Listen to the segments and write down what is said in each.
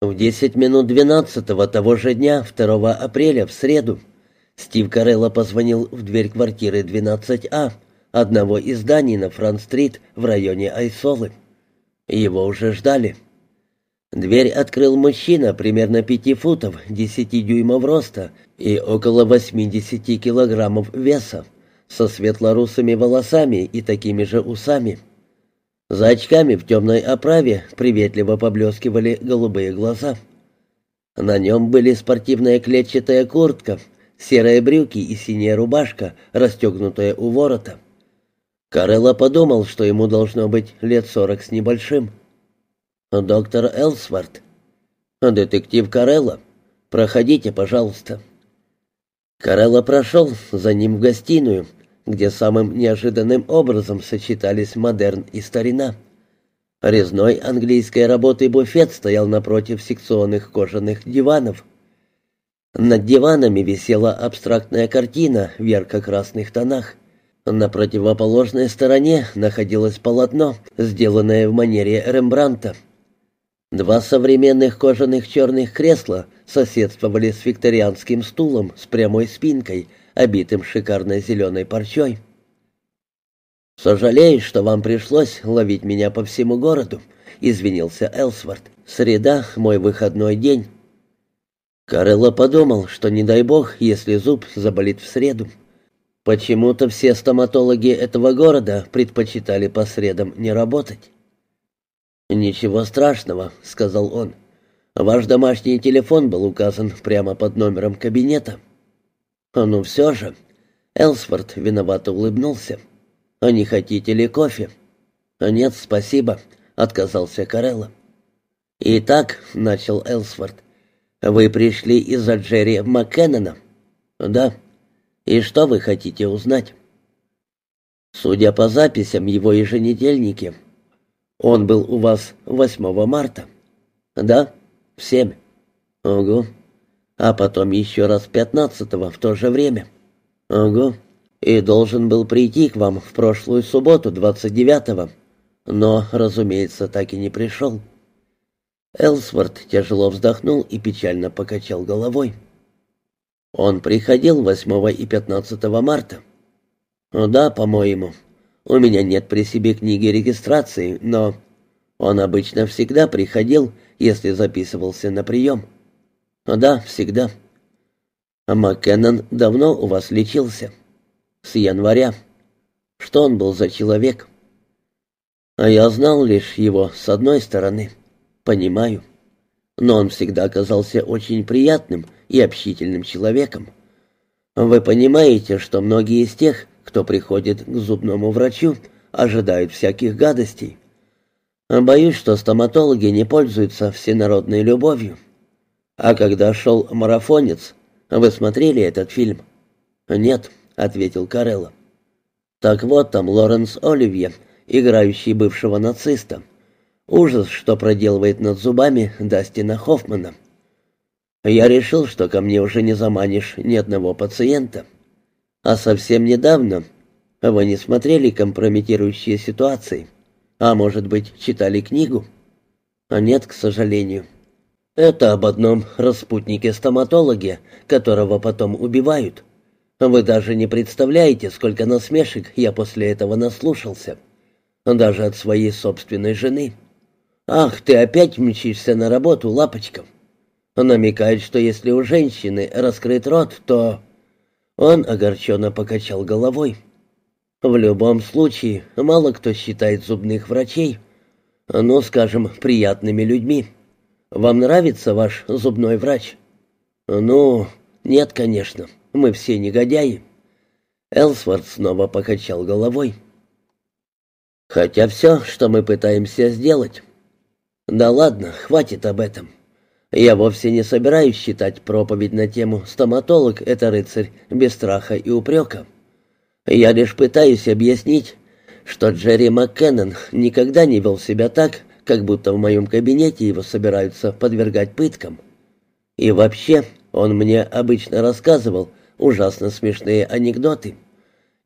В десять минут двенадцатого того же дня, 2 апреля, в среду, Стив Карелло позвонил в дверь квартиры 12А, одного из зданий на Франц-стрит в районе Айсолы. Его уже ждали. Дверь открыл мужчина примерно пяти футов, десяти дюймов роста и около восьмидесяти килограммов веса, со светлорусыми волосами и такими же усами. За очками в темной оправе приветливо поблескивали голубые глаза. На нем были спортивная клетчатая куртка, серые брюки и синяя рубашка, расстегнутая у ворота. Карелла подумал, что ему должно быть лет сорок с небольшим. «Доктор Элсворт». «Детектив Карелла. Проходите, пожалуйста». Карелла прошел за ним в гостиную, где самым неожиданным образом сочетались модерн и старина. Резной английской работы буфет стоял напротив секционных кожаных диванов. Над диванами висела абстрактная картина в ярко-красных тонах. На противоположной стороне находилось полотно, сделанное в манере Рембранта. Два современных кожаных черных кресла соседствовали с викторианским стулом с прямой спинкой, обитым шикарной зеленой парчой. «Сожалею, что вам пришлось ловить меня по всему городу», — извинился Элсворт. «Среда — мой выходной день». Карелло подумал, что не дай бог, если зуб заболит в среду. Почему-то все стоматологи этого города предпочитали по средам не работать. «Ничего страшного», — сказал он. «Ваш домашний телефон был указан прямо под номером кабинета». А «Ну все же...» Элсворт виновато улыбнулся. «А не хотите ли кофе?» «А «Нет, спасибо», — отказался Карелла. «Итак», — начал Элсворт, — «вы пришли из-за Джерри Маккеннона?» «Да». «И что вы хотите узнать?» «Судя по записям его еженедельники, он был у вас 8 марта?» «Да, в семь». «Ого, а потом еще раз пятнадцатого в то же время. Ого. И должен был прийти к вам в прошлую субботу, двадцать девятого. Но, разумеется, так и не пришел. Элсворт тяжело вздохнул и печально покачал головой. Он приходил 8 и 15 марта. Да, по-моему. У меня нет при себе книги регистрации, но он обычно всегда приходил, если записывался на прием. «Да, всегда». «А Маккеннон давно у вас лечился?» «С января». «Что он был за человек?» «А я знал лишь его с одной стороны. Понимаю. Но он всегда оказался очень приятным и общительным человеком. Вы понимаете, что многие из тех, кто приходит к зубному врачу, ожидают всяких гадостей. Боюсь, что стоматологи не пользуются всенародной любовью». А когда шел «Марафонец», вы смотрели этот фильм? Нет, ответил Карелло. Так вот там Лоренс Оливье, играющий бывшего нациста. Ужас, что проделывает над зубами Дастина Хоффмана. Я решил, что ко мне уже не заманишь ни одного пациента. А совсем недавно вы не смотрели компрометирующие ситуации. А может быть, читали книгу? А нет, к сожалению. Это об одном распутнике-стоматологе, которого потом убивают. Вы даже не представляете, сколько насмешек я после этого наслушался. Даже от своей собственной жены. «Ах, ты опять мчишься на работу, лапочка!» Намекает, что если у женщины раскрыт рот, то... Он огорченно покачал головой. В любом случае, мало кто считает зубных врачей, ну, скажем, приятными людьми. Вам нравится ваш зубной врач? Ну, нет, конечно. Мы все негодяи. Элсворт снова покачал головой. Хотя все, что мы пытаемся сделать. Да ладно, хватит об этом. Я вовсе не собираюсь считать проповедь на тему «Стоматолог — это рыцарь без страха и упрека». Я лишь пытаюсь объяснить, что Джерри Маккеннон никогда не вел себя так, как будто в моем кабинете его собираются подвергать пыткам. И вообще, он мне обычно рассказывал ужасно смешные анекдоты.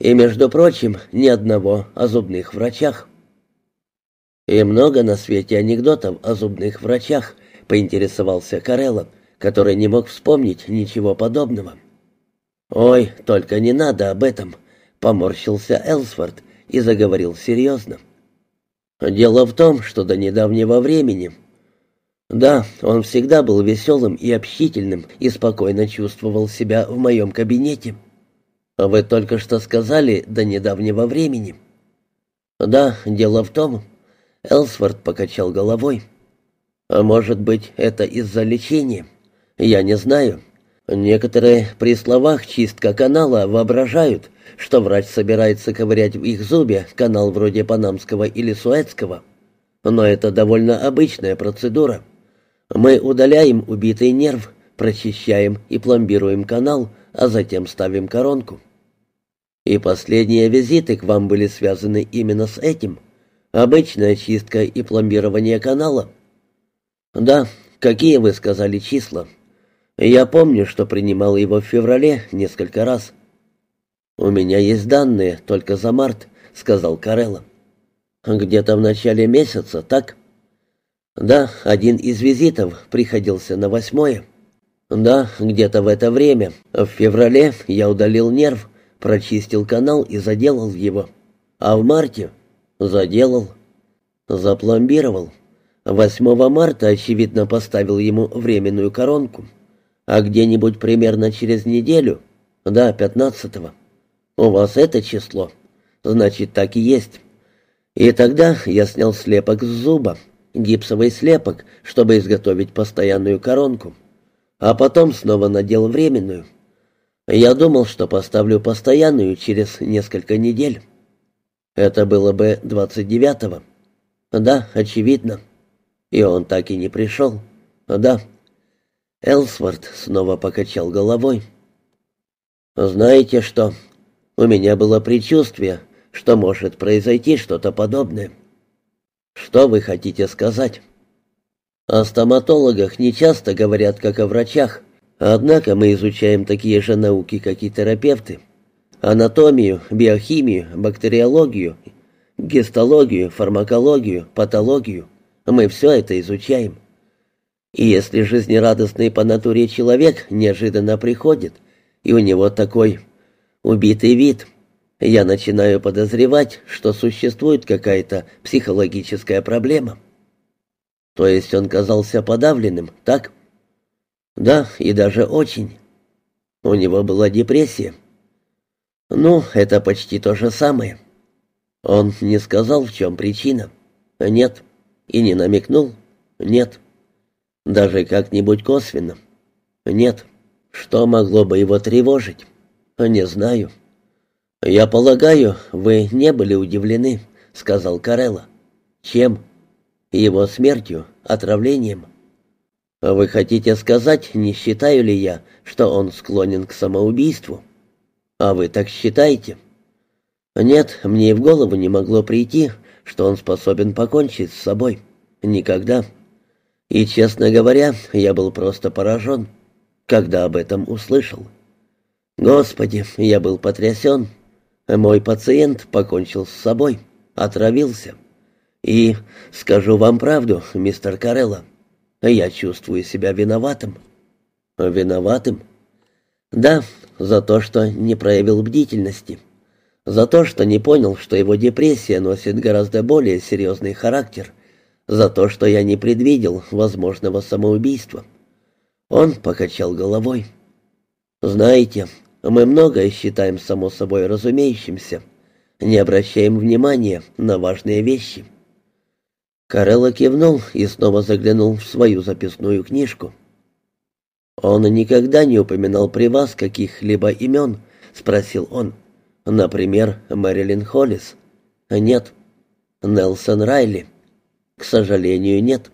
И, между прочим, ни одного о зубных врачах. И много на свете анекдотов о зубных врачах, поинтересовался Карелла, который не мог вспомнить ничего подобного. «Ой, только не надо об этом», — поморщился Элсворт и заговорил серьезно. «Дело в том, что до недавнего времени...» Да, он всегда был веселым и общительным и спокойно чувствовал себя в моем кабинете. Вы только что сказали «до недавнего времени». Да, дело в том... Элсворт покачал головой. А может быть, это из-за лечения? Я не знаю. Некоторые при словах «чистка канала» воображают, что врач собирается ковырять в их зубе канал вроде Панамского или Суэцкого. Но это довольно обычная процедура. Мы удаляем убитый нерв, прочищаем и пломбируем канал, а затем ставим коронку. И последние визиты к вам были связаны именно с этим. Обычная чистка и пломбирование канала. Да, какие вы сказали числа? Я помню, что принимал его в феврале несколько раз. У меня есть данные только за март, сказал Карелла. Где-то в начале месяца, так? Да, один из визитов приходился на восьмое. Да, где-то в это время. В феврале я удалил нерв, прочистил канал и заделал его. А в марте заделал, запломбировал. 8 марта, очевидно, поставил ему временную коронку. А где-нибудь примерно через неделю, да, 15-го. У вас это число? Значит, так и есть. И тогда я снял слепок с зуба, гипсовый слепок, чтобы изготовить постоянную коронку. А потом снова надел временную. Я думал, что поставлю постоянную через несколько недель. Это было бы 29-го. Да, очевидно. И он так и не пришел. Да. Элсворт снова покачал головой. «Знаете что? У меня было предчувствие, что может произойти что-то подобное. Что вы хотите сказать?» «О стоматологах не часто говорят, как о врачах. Однако мы изучаем такие же науки, как и терапевты. Анатомию, биохимию, бактериологию, гистологию, фармакологию, патологию. Мы все это изучаем. И если жизнерадостный по натуре человек неожиданно приходит, и у него такой убитый вид, я начинаю подозревать, что существует какая-то психологическая проблема. То есть он казался подавленным, так? Да, и даже очень. У него была депрессия. Ну, это почти то же самое. Он не сказал, в чем причина. Нет. И не намекнул. Нет. Даже как-нибудь косвенно. Нет. Что могло бы его тревожить? Не знаю. Я полагаю, вы не были удивлены, сказал Карелла. Чем? Его смертью, отравлением. «Вы хотите сказать, не считаю ли я, что он склонен к самоубийству?» «А вы так считаете?» «Нет, мне и в голову не могло прийти, что он способен покончить с собой. Никогда. И, честно говоря, я был просто поражен, когда об этом услышал. Господи, я был потрясен. Мой пациент покончил с собой, отравился. И, скажу вам правду, мистер Карелло, я чувствую себя виноватым. Виноватым? Да, за то, что не проявил бдительности. За то, что не понял, что его депрессия носит гораздо более серьезный характер. За то, что я не предвидел возможного самоубийства. Он покачал головой. Знаете, мы многое считаем само собой разумеющимся. Не обращаем внимания на важные вещи. Карелла кивнул и снова заглянул в свою записную книжку. «Он никогда не упоминал при вас каких-либо имен?» — спросил он. «Например, Мэрилин Холлис?» «Нет». «Нелсон Райли?» «К сожалению, нет».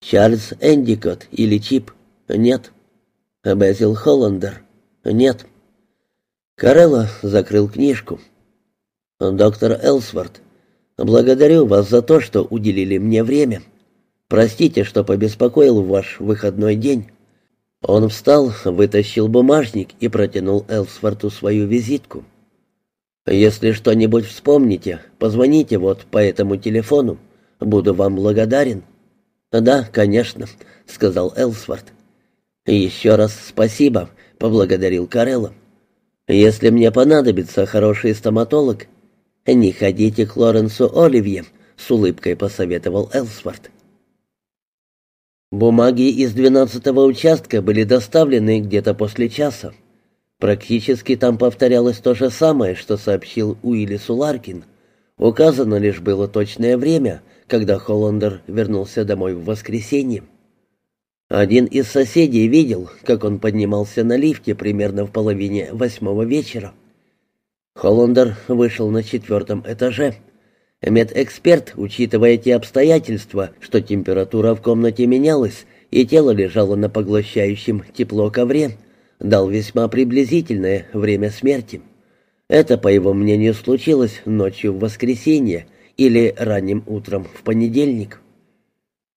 «Чарльз Эндикот или Чип?» «Нет». «Безил Холландер?» «Нет». Карелла закрыл книжку. «Доктор Элсворт, Благодарю вас за то, что уделили мне время. Простите, что побеспокоил ваш выходной день». Он встал, вытащил бумажник и протянул Элсворту свою визитку. «Если что-нибудь вспомните, позвоните вот по этому телефону. Буду вам благодарен». «Да, конечно», — сказал Элсворт. «Еще раз спасибо», — поблагодарил Карелла. «Если мне понадобится хороший стоматолог, не ходите к Лоренсу Оливье», — с улыбкой посоветовал Элсворт. Бумаги из двенадцатого участка были доставлены где-то после часа. Практически там повторялось то же самое, что сообщил Уиллису Ларкин. Указано лишь было точное время, когда Холландер вернулся домой в воскресенье. Один из соседей видел, как он поднимался на лифте примерно в половине восьмого вечера. Холландер вышел на четвертом этаже. Медэксперт, учитывая эти обстоятельства, что температура в комнате менялась и тело лежало на поглощающем тепло ковре, дал весьма приблизительное время смерти. Это, по его мнению, случилось ночью в воскресенье или ранним утром в понедельник.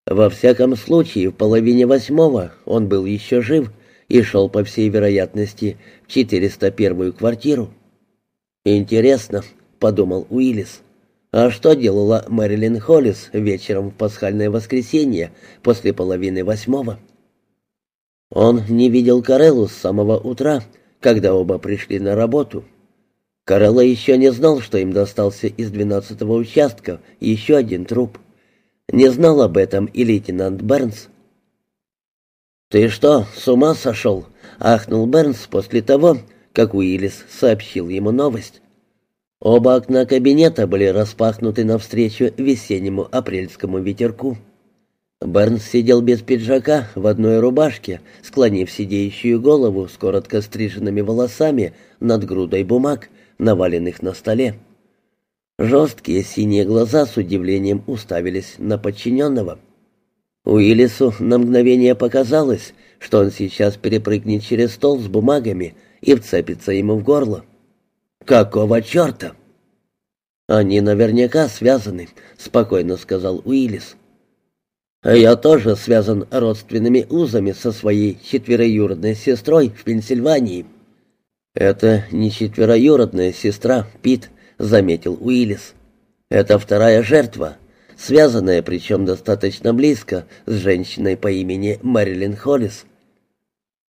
Во всяком случае, в половине восьмого он был еще жив и шел, по всей вероятности, в 401-ю квартиру. «Интересно», — подумал Уиллис, — «а что делала Мэрилин Холлис вечером в пасхальное воскресенье после половины восьмого?» Он не видел Кареллу с самого утра, когда оба пришли на работу. Карелла еще не знал, что им достался из двенадцатого участка еще один труп. Не знал об этом и лейтенант Бернс. «Ты что, с ума сошел?» — ахнул Бернс после того, как Уиллис сообщил ему новость. Оба окна кабинета были распахнуты навстречу весеннему апрельскому ветерку. Бернс сидел без пиджака, в одной рубашке, склонив сидеющую голову с коротко стриженными волосами над грудой бумаг, наваленных на столе. Жесткие синие глаза с удивлением уставились на подчиненного. Уиллису на мгновение показалось, что он сейчас перепрыгнет через стол с бумагами и вцепится ему в горло. «Какого черта?» «Они наверняка связаны», — спокойно сказал Уиллис. Я тоже связан родственными узами со своей четвероюродной сестрой в Пенсильвании. Это не четвероюродная сестра, Пит, заметил Уиллис. Это вторая жертва, связанная причем достаточно близко с женщиной по имени Мэрилин Холлис.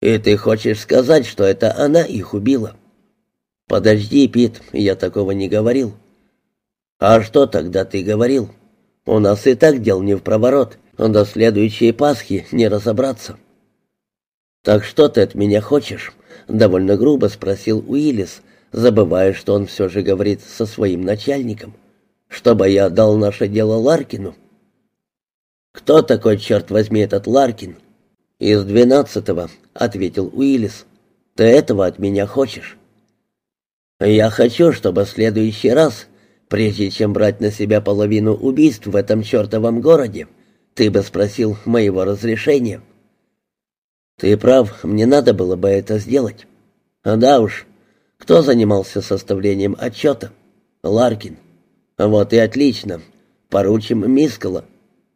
И ты хочешь сказать, что это она их убила? Подожди, Пит, я такого не говорил. А что тогда ты говорил? У нас и так дел не в проворот до следующей Пасхи не разобраться. «Так что ты от меня хочешь?» — довольно грубо спросил Уиллис, забывая, что он все же говорит со своим начальником. «Чтобы я отдал наше дело Ларкину?» «Кто такой, черт возьми, этот Ларкин?» «Из двенадцатого», — ответил Уиллис. «Ты этого от меня хочешь?» «Я хочу, чтобы в следующий раз, прежде чем брать на себя половину убийств в этом чертовом городе, ты бы спросил моего разрешения. Ты прав, мне надо было бы это сделать. Да уж, кто занимался составлением отчета? Ларкин. Вот и отлично. Поручим Мискала.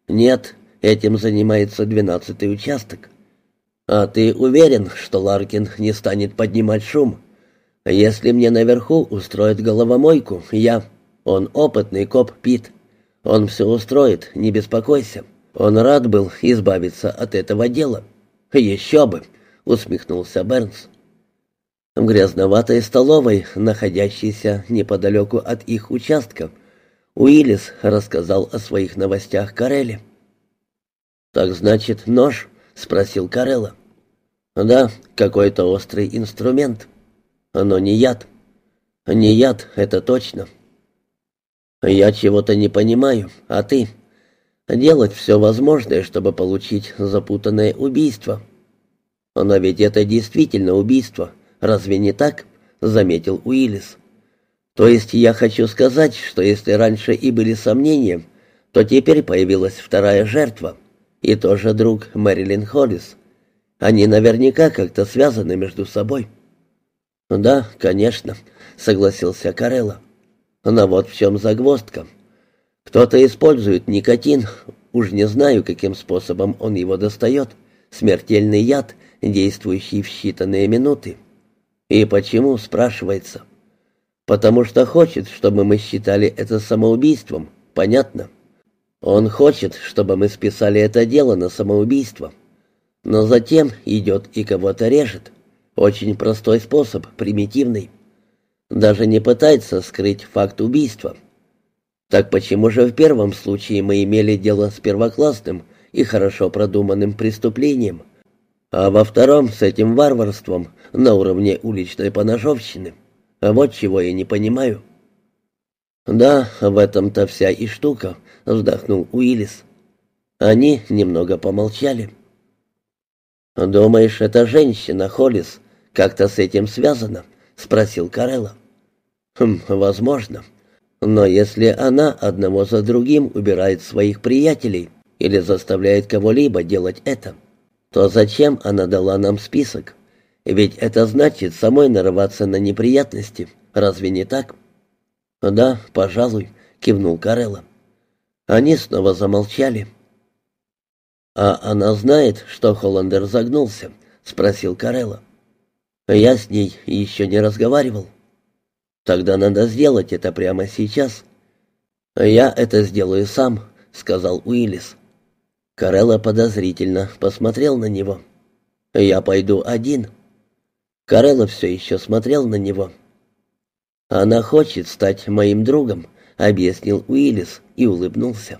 Нет, этим занимается двенадцатый участок. А ты уверен, что Ларкин не станет поднимать шум? Если мне наверху устроят головомойку, я... Он опытный коп Пит. Он все устроит, не беспокойся. Он рад был избавиться от этого дела. «Еще бы!» — усмехнулся Бернс. В грязноватой столовой, находящейся неподалеку от их участка, Уиллис рассказал о своих новостях Карелле. «Так значит, нож?» — спросил Карелла. «Да, какой-то острый инструмент. Но не яд. Не яд, это точно». «Я чего-то не понимаю, а ты?» делать все возможное, чтобы получить запутанное убийство. Но ведь это действительно убийство, разве не так? заметил Уиллис. То есть я хочу сказать, что если раньше и были сомнения, то теперь появилась вторая жертва, и тоже друг Мэрилин Холлис. Они наверняка как-то связаны между собой. Да, конечно, согласился Карелла. Но вот в чем загвоздка. Кто-то использует никотин, уж не знаю, каким способом он его достает. Смертельный яд, действующий в считанные минуты. И почему, спрашивается? Потому что хочет, чтобы мы считали это самоубийством, понятно? Он хочет, чтобы мы списали это дело на самоубийство. Но затем идет и кого-то режет. Очень простой способ, примитивный. Даже не пытается скрыть факт убийства. Так почему же в первом случае мы имели дело с первоклассным и хорошо продуманным преступлением, а во втором с этим варварством на уровне уличной поножовщины? Вот чего я не понимаю. «Да, в этом-то вся и штука», — вздохнул Уиллис. Они немного помолчали. «Думаешь, эта женщина, Холлис, как-то с этим связана?» — спросил Карелла. «Хм, возможно. Но если она одного за другим убирает своих приятелей или заставляет кого-либо делать это, то зачем она дала нам список? Ведь это значит самой нарываться на неприятности. Разве не так?» «Да, пожалуй», — кивнул Карелла. Они снова замолчали. «А она знает, что Холландер загнулся?» — спросил Карелла. «Я с ней еще не разговаривал». «Тогда надо сделать это прямо сейчас». «Я это сделаю сам», — сказал Уиллис. Карелла подозрительно посмотрел на него. «Я пойду один». Карелла все еще смотрел на него. «Она хочет стать моим другом», — объяснил Уиллис и улыбнулся.